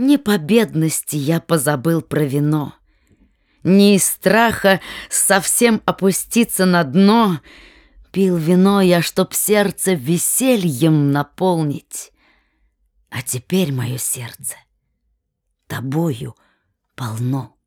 Не по бедности я позабыл про вино, Не из страха совсем опуститься на дно Пил вино я, чтоб сердце весельем наполнить. А теперь мое сердце тобою полно.